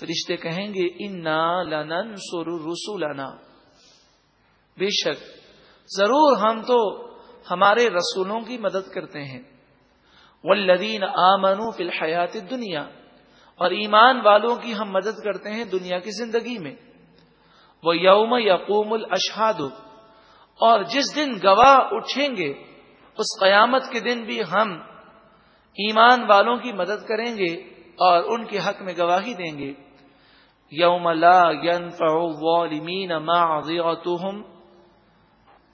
فرشتے کہیں گے، انا لنن سر رسولنا بے شک، ضرور ہم تو ہمارے رسولوں کی مدد کرتے ہیں۔ والذین آمنوا فی الحیات دنیا اور ایمان والوں کی ہم مدد کرتے ہیں دنیا کی زندگی میں۔ وہ یوم یقوم الاشہاد اور جس دن گواہ اٹھیں گے، اس قیامت کے دن بھی ہم ایمان والوں کی مدد کریں گے اور ان کے حق میں گواہی دیں گے۔ یوم لا ينفع الظالمین معذرتهم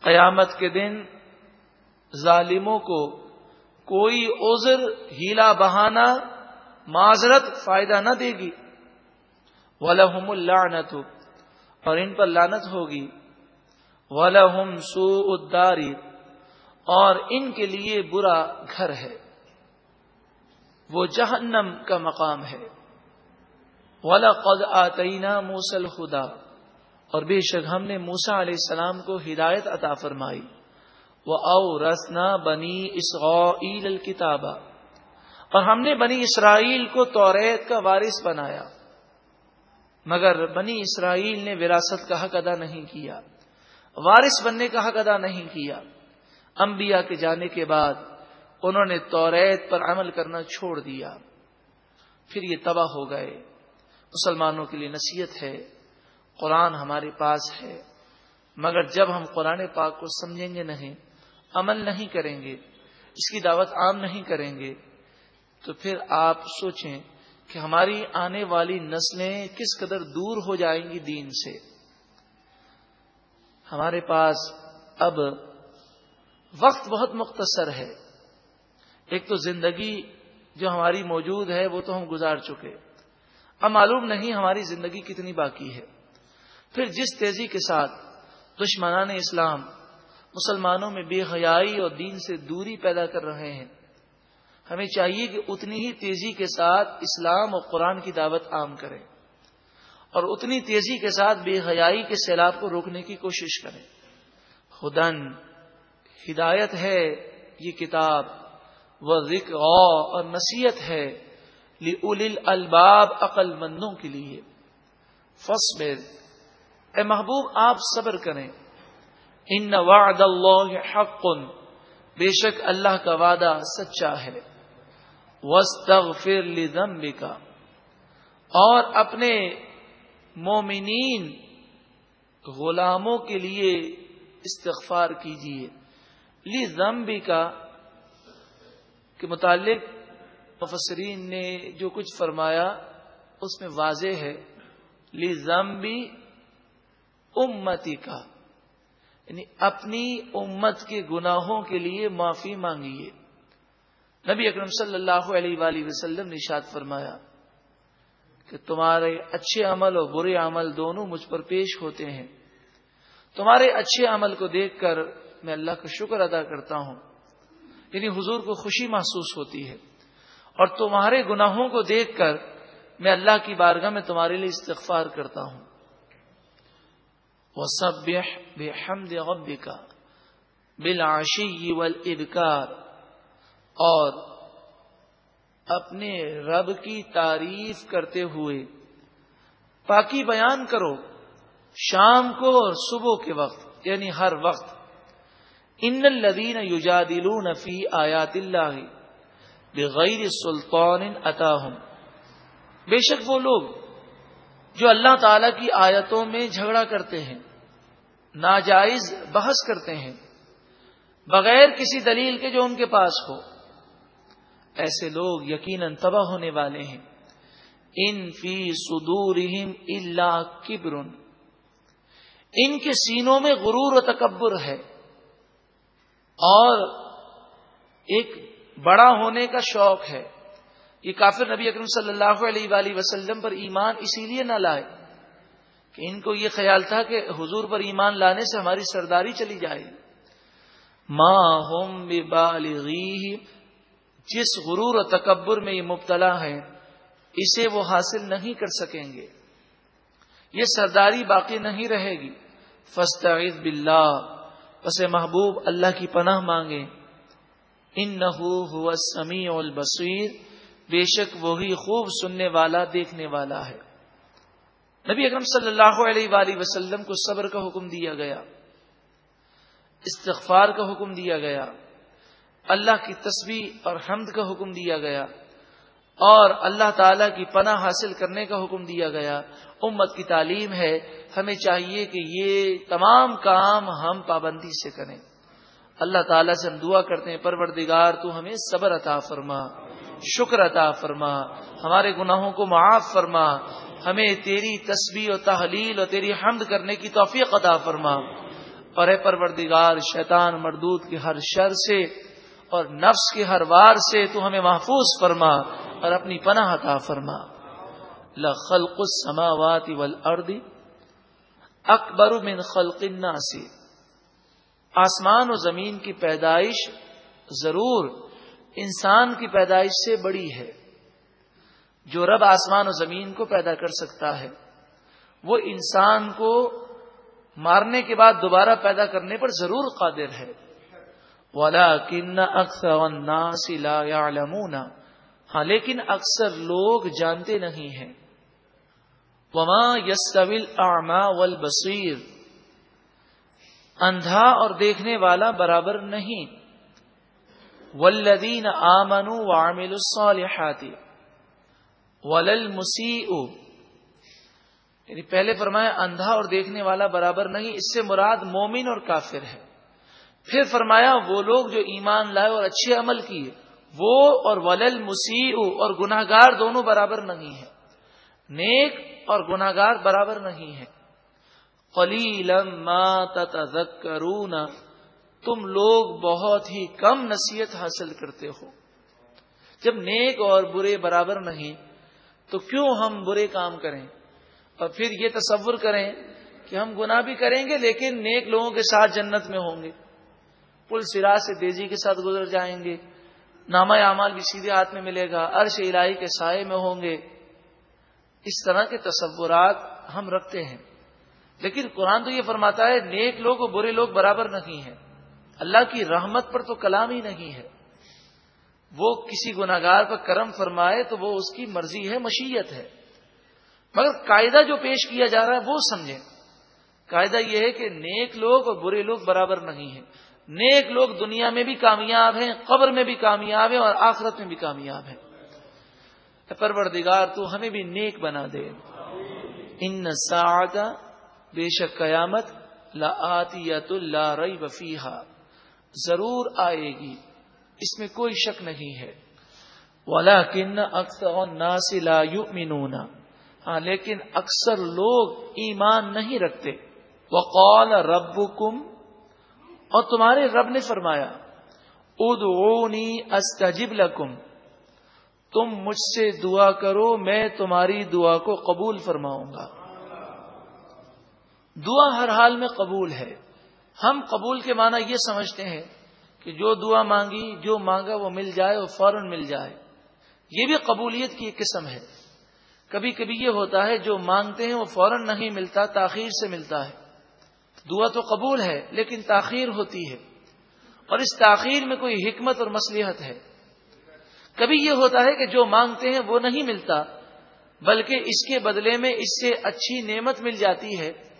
قیامت کے دن ظالموں کو کوئی عذر، ہیلا بہانا معذرت فائدہ نہ دے گی۔ ولہم اللعنت، اور ان پر لانت ہوگی۔ ولہم سوء الدار، اور ان کے لیے برا گھر ہے۔ وہ جہنم کا مقام ہے۔ ولا قد آتینا موسل خدا اور بے شک ہم نے موسا علیہ السلام کو ہدایت عطا فرمائی۔ وہ او رسنا بنی اسرائیل الکتابہ اور ہم نے بنی اسرائیل کو توریت کا وارث بنایا۔ مگر بنی اسرائیل نے وراثت کا حق ادا نہیں کیا۔ وارث بننے کا حق ادا نہیں کیا۔ انبیاء کے جانے کے بعد انہوں نے توریت پر عمل کرنا چھوڑ دیا۔ پھر یہ تباہ ہو گئے۔ مسلمانوں کے لیے نصیحت ہے، قرآن ہمارے پاس ہے، مگر جب ہم قرآن پاک کو سمجھیں گے نہیں، عمل نہیں کریں گے، اس کی دعوت عام نہیں کریں گے، تو پھر آپ سوچیں کہ ہماری آنے والی نسلیں کس قدر دور ہو جائیں گی دین سے۔ ہمارے پاس اب وقت بہت مختصر ہے۔ ایک تو زندگی جو ہماری موجود ہے، وہ تو ہم گزار چکے۔ اب معلوم نہیں ہماری زندگی کتنی باقی ہے۔ پھر جس تیزی کے ساتھ دشمنان اسلام مسلمانوں میں بے حیائی اور دین سے دوری پیدا کر رہے ہیں، ہمیں چاہیے کہ اتنی ہی تیزی کے ساتھ اسلام اور قرآن کی دعوت عام کریں اور اتنی تیزی کے ساتھ بے حیائی کے سیلاب کو روکنے کی کوشش کریں۔ خدن ہدایت ہے یہ کتاب، وہ ذکر اور نصیحت ہے الباب عقل مندوں کے لیے۔ فصبر اے محبوب، آپ صبر کریں۔ ان وعد اللہ حق۔ بے شک اللہ کا وعدہ سچا ہے۔ وسطر کا اور اپنے مومنین، غلاموں کے لیے استغفار کیجیے لی کا کے متعلق مفسرین نے جو کچھ فرمایا اس میں واضح ہے، لی زمبی امتی کا یعنی اپنی امت کے گناہوں کے لیے معافی مانگیے۔ نبی اکرم صلی اللہ علیہ وآلہ وسلم نے شاد فرمایا کہ تمہارے اچھے عمل اور برے عمل دونوں مجھ پر پیش ہوتے ہیں۔ تمہارے اچھے عمل کو دیکھ کر میں اللہ کا شکر ادا کرتا ہوں۔ یعنی حضور کو خوشی محسوس ہوتی ہے۔ اور تمہارے گناہوں کو دیکھ کر میں اللہ کی بارگاہ میں تمہارے لیے استغفار کرتا ہوں۔ وہ سب بے حمد کا بلاشی ابکار اور اپنے رب کی تعریف کرتے ہوئے پاکی بیان کرو شام کو اور صبح کے وقت یعنی ہر وقت۔ ان الدین یوجادلون فی آیات اللہ بغیر سلطان عطا بے شک وہ لوگ جو اللہ تعالی کی آیتوں میں جھگڑا کرتے ہیں، ناجائز بحث کرتے ہیں، بغیر کسی دلیل کے جو ان کے پاس ہو۔ ایسے لوگ یقیناً تباہ ہونے والے ہیں۔ ان فی سدور اللہ کبر۔ ان کے سینوں میں غرور و تکبر ہے۔ اور ایک بڑا ہونے کا شوق ہے۔ یہ کافر نبی اکرم صلی اللہ علیہ وآلہ وسلم پر ایمان اسی لیے نہ لائے کہ ان کو یہ خیال تھا کہ حضور پر ایمان لانے سے ہماری سرداری چلی جائے۔ ماں ہوم بالغی جس غرور و تکبر میں یہ مبتلا ہے اسے وہ حاصل نہیں کر سکیں گے۔ یہ سرداری باقی نہیں رہے گی۔ فستعید باللہ، پس محبوب اللہ کی پناہ مانگے ان نہ سمیع البصیر، بے شک وہی خوب سننے والا، دیکھنے والا ہے۔ نبی اکرم صلی اللہ علیہ وآلہ وسلم کو صبر کا حکم دیا گیا۔ استغفار کا حکم دیا گیا۔ اللہ کی تسبیح اور حمد کا حکم دیا گیا۔ اور اللہ تعالی کی پناہ حاصل کرنے کا حکم دیا گیا۔ امت کی تعلیم ہے، ہمیں چاہیے کہ یہ تمام کام ہم پابندی سے کریں۔ اللہ تعالیٰ سے ہم دعا کرتے ہیں، پروردگار، تو ہمیں صبر عطا فرما، شکر عطا فرما، ہمارے گناہوں کو معاف فرما، ہمیں تیری تسبیح و تحلیل اور تیری حمد کرنے کی توفیق عطا فرما۔ اور اے پروردگار، شیطان مردود کی ہر شر سے اور نفس کے ہر وار سے تو ہمیں محفوظ فرما اور اپنی پناہ عطا فرما۔ لخلق السماوات والارض اکبر من خلق الناس۔ آسمان و زمین کی پیدائش ضرور انسان کی پیدائش سے بڑی ہے۔ جو رب آسمان و زمین کو پیدا کر سکتا ہے، وہ انسان کو مارنے کے بعد دوبارہ پیدا کرنے پر ضرور قادر ہے۔ کن ہاں لیکن اکثر لوگ جانتے نہیں ہیں۔ وما یسل آما ول اندھا اور دیکھنے والا برابر نہیں۔ ولدین آمن وامل الصالحات ولل مسیح یعنی پہلے فرمایا اندھا اور دیکھنے والا برابر نہیں، اس سے مراد مومن اور کافر ہے۔ پھر فرمایا وہ لوگ جو ایمان لائے اور اچھے عمل کیے، وہ اور ولل مسیح اور گناگار دونوں برابر نہیں ہیں۔ نیک اور گناگار برابر نہیں ہے ما تتذکرون، تم لوگ بہت ہی کم نصیحت حاصل کرتے ہو۔ جب نیک اور برے برابر نہیں، تو کیوں ہم برے کام کریں؟ اور پھر یہ تصور کریں کہ ہم گناہ بھی کریں گے، لیکن نیک لوگوں کے ساتھ جنت میں ہوں گے۔ پل سرا سے تیزی کے ساتھ گزر جائیں گے۔ نامہ اعمال بھی سیدھے ہاتھ میں ملے گا، عرش الہی کے سائے میں ہوں گے۔ اس طرح کے تصورات ہم رکھتے ہیں۔ لیکن قرآن تو یہ فرماتا ہے، نیک لوگ اور برے لوگ برابر نہیں ہیں۔ اللہ کی رحمت پر تو کلام ہی نہیں ہے۔ وہ کسی گناگار پر کرم فرمائے تو وہ اس کی مرضی ہے، مشیت ہے۔ مگر قاعدہ جو پیش کیا جا رہا ہے، وہ سمجھیں۔ قاعدہ یہ ہے کہ نیک لوگ اور برے لوگ برابر نہیں ہیں۔ نیک لوگ دنیا میں بھی کامیاب ہیں، قبر میں بھی کامیاب ہیں اور آخرت میں بھی کامیاب ہیں۔ پروردگار، تو ہمیں بھی نیک بنا دے۔ ان سا بے شک قیامت لا لا رئی وفیحا ضرور آئے گی، اس میں کوئی شک نہیں ہے۔ ولا کن اکثر لا یؤمنون۔ ہاں لیکن اکثر لوگ ایمان نہیں رکھتے۔ وقال ربکم، اور تمہارے رب نے فرمایا، ادعونی استجب لکم۔ تم مجھ سے دعا کرو، میں تمہاری دعا کو قبول فرماؤں گا۔ دعا ہر حال میں قبول ہے۔ ہم قبول کے معنی یہ سمجھتے ہیں کہ جو دعا مانگی، جو مانگا وہ مل جائے وہ فوراً مل جائے۔ یہ بھی قبولیت کی ایک قسم ہے۔ کبھی کبھی یہ ہوتا ہے جو مانگتے ہیں وہ فوراً نہیں ملتا، تاخیر سے ملتا ہے۔ دعا تو قبول ہے، لیکن تاخیر ہوتی ہے۔ اور اس تاخیر میں کوئی حکمت اور مصلیحت ہے۔ کبھی یہ ہوتا ہے کہ جو مانگتے ہیں وہ نہیں ملتا، بلکہ اس کے بدلے میں اس سے اچھی نعمت مل جاتی ہے۔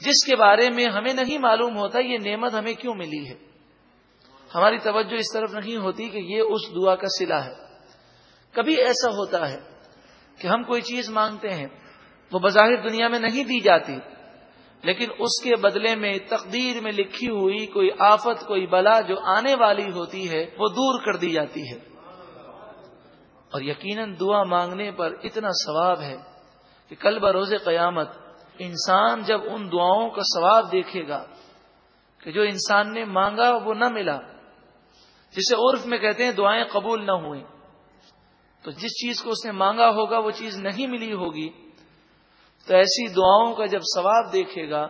جس کے بارے میں ہمیں نہیں معلوم ہوتا یہ نعمت ہمیں کیوں ملی ہے؟ ہماری توجہ اس طرف نہیں ہوتی کہ یہ اس دعا کا سلا ہے۔ کبھی ایسا ہوتا ہے کہ ہم کوئی چیز مانگتے ہیں، وہ بظاہر دنیا میں نہیں دی جاتی، لیکن اس کے بدلے میں تقدیر میں لکھی ہوئی کوئی آفت، کوئی بلا جو آنے والی ہوتی ہے، وہ دور کر دی جاتی ہے۔ اور یقیناً دعا مانگنے پر اتنا ثواب ہے کہ کل بروز قیامت انسان جب ان دعاؤں کا ثواب دیکھے گا کہ جو انسان نے مانگا وہ نہ ملا، جسے عرف میں کہتے ہیں دعائیں قبول نہ ہوئیں، تو جس چیز کو اس نے مانگا ہوگا وہ چیز نہیں ملی ہوگی، تو ایسی دعاؤں کا جب ثواب دیکھے گا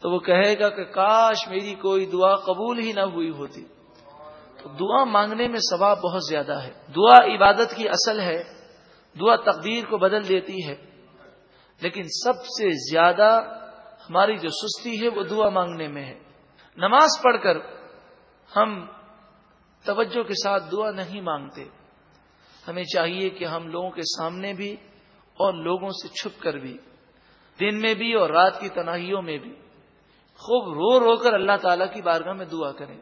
تو وہ کہے گا کہ کاش میری کوئی دعا قبول ہی نہ ہوئی ہوتی۔ تو دعا مانگنے میں ثواب بہت زیادہ ہے۔ دعا عبادت کی اصل ہے، دعا تقدیر کو بدل دیتی ہے۔ لیکن سب سے زیادہ ہماری جو سستی ہے وہ دعا مانگنے میں ہے۔ نماز پڑھ کر ہم توجہ کے ساتھ دعا نہیں مانگتے۔ ہمیں چاہیے کہ ہم لوگوں کے سامنے بھی اور لوگوں سے چھپ کر بھی، دن میں بھی اور رات کی تنہائیوں میں بھی خوب رو رو کر اللہ تعالی کی بارگاہ میں دعا کریں۔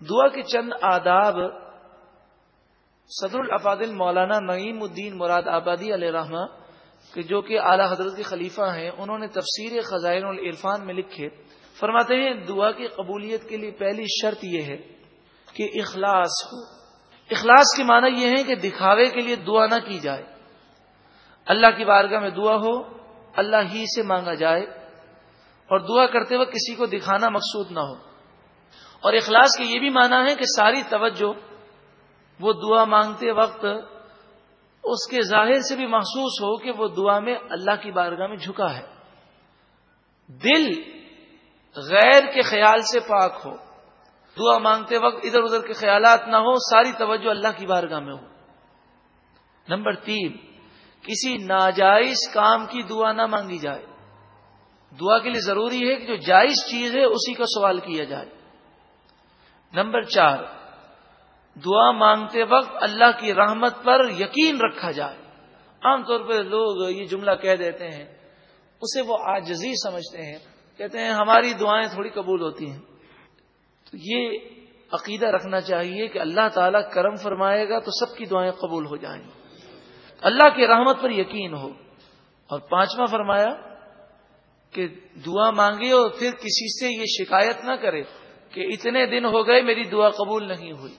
دعا کے چند آداب صدر الافادل مولانا نعیم الدین مراد آبادی علیہ رحمہ کہ جو کہ اعلی حضرت کے خلیفہ ہیں، انہوں نے تفسیر خزائن العرفان میں لکھے۔ فرماتے ہیں، دعا کی قبولیت کے لیے پہلی شرط یہ ہے کہ اخلاص ہو۔ اخلاص کی معنی یہ ہے کہ دکھاوے کے لیے دعا نہ کی جائے۔ اللہ کی بارگاہ میں دعا ہو، اللہ ہی سے مانگا جائے۔ اور دعا کرتے وقت کسی کو دکھانا مقصود نہ ہو۔ اور اخلاص کی یہ بھی معنی ہے کہ ساری توجہ، وہ دعا مانگتے وقت اس کے ظاہر سے بھی محسوس ہو کہ وہ دعا میں اللہ کی بارگاہ میں جھکا ہے۔ دل غیر کے خیال سے پاک ہو۔ دعا مانگتے وقت ادھر ادھر کے خیالات نہ ہو ساری توجہ اللہ کی بارگاہ میں ہو۔ نمبر تین، کسی ناجائز کام کی دعا نہ مانگی جائے۔ دعا کے لیے ضروری ہے کہ جو جائز چیز ہے، اسی کا سوال کیا جائے۔ نمبر چار دعا مانگتے وقت اللہ کی رحمت پر یقین رکھا جائے۔ عام طور پہ لوگ یہ جملہ کہہ دیتے ہیں، اسے وہ آجزی سمجھتے ہیں۔ کہتے ہیں، ہماری دعائیں تھوڑی قبول ہوتی ہیں۔ تو یہ عقیدہ رکھنا چاہیے کہ اللہ تعالیٰ کرم فرمائے گا تو سب کی دعائیں قبول ہو جائیں۔ اللہ کی رحمت پر یقین ہو۔ اور پانچواں فرمایا کہ دعا مانگے اور پھر کسی سے یہ شکایت نہ کرے کہ اتنے دن ہو گئے میری دعا قبول نہیں ہوئی۔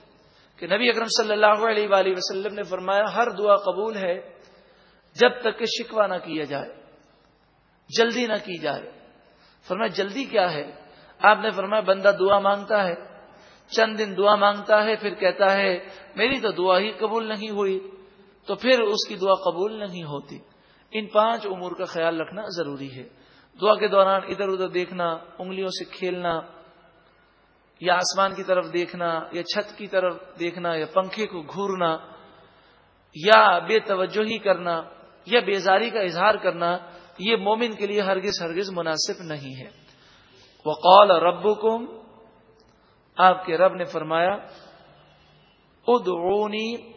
کہ نبی اکرم صلی اللہ علیہ وآلہ وسلم نے فرمایا، ہر دعا قبول ہے جب تک کہ شکوا نہ کیا جائے، جلدی نہ کی جائے۔ فرمایا، جلدی کیا ہے؟ آپ نے فرمایا، بندہ دعا مانگتا ہے، چند دن دعا مانگتا ہے، پھر کہتا ہے، میری تو دعا ہی قبول نہیں ہوئی۔ تو پھر اس کی دعا قبول نہیں ہوتی۔ ان پانچ امور کا خیال رکھنا ضروری ہے۔ دعا کے دوران ادھر ادھر دیکھنا، انگلیوں سے کھیلنا یا آسمان کی طرف دیکھنا، یا چھت کی طرف دیکھنا، یا پنکھے کو گھورنا، یا بے توجہی کرنا، یا بیزاری کا اظہار کرنا، یہ مومن کے لیے ہرگز ہرگز مناسب نہیں ہے۔ وقال رب آپ کے رب نے فرمایا، ادعونی،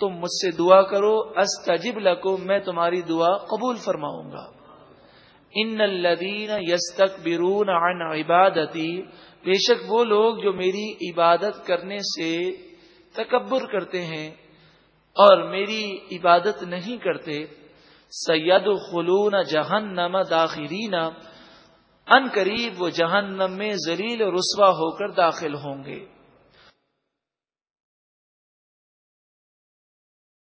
تم مجھ سے دعا کرو، استجب لکو میں تمہاری دعا قبول فرماؤں گا۔ ان الدین یس تک برون عبادتی بے شک وہ لوگ جو میری عبادت کرنے سے تکبر کرتے ہیں اور میری عبادت نہیں کرتے سید خلون جہنم داخرین ان قریب وہ جہنم میں زلیل رسوا ہو کر داخل ہوں گے۔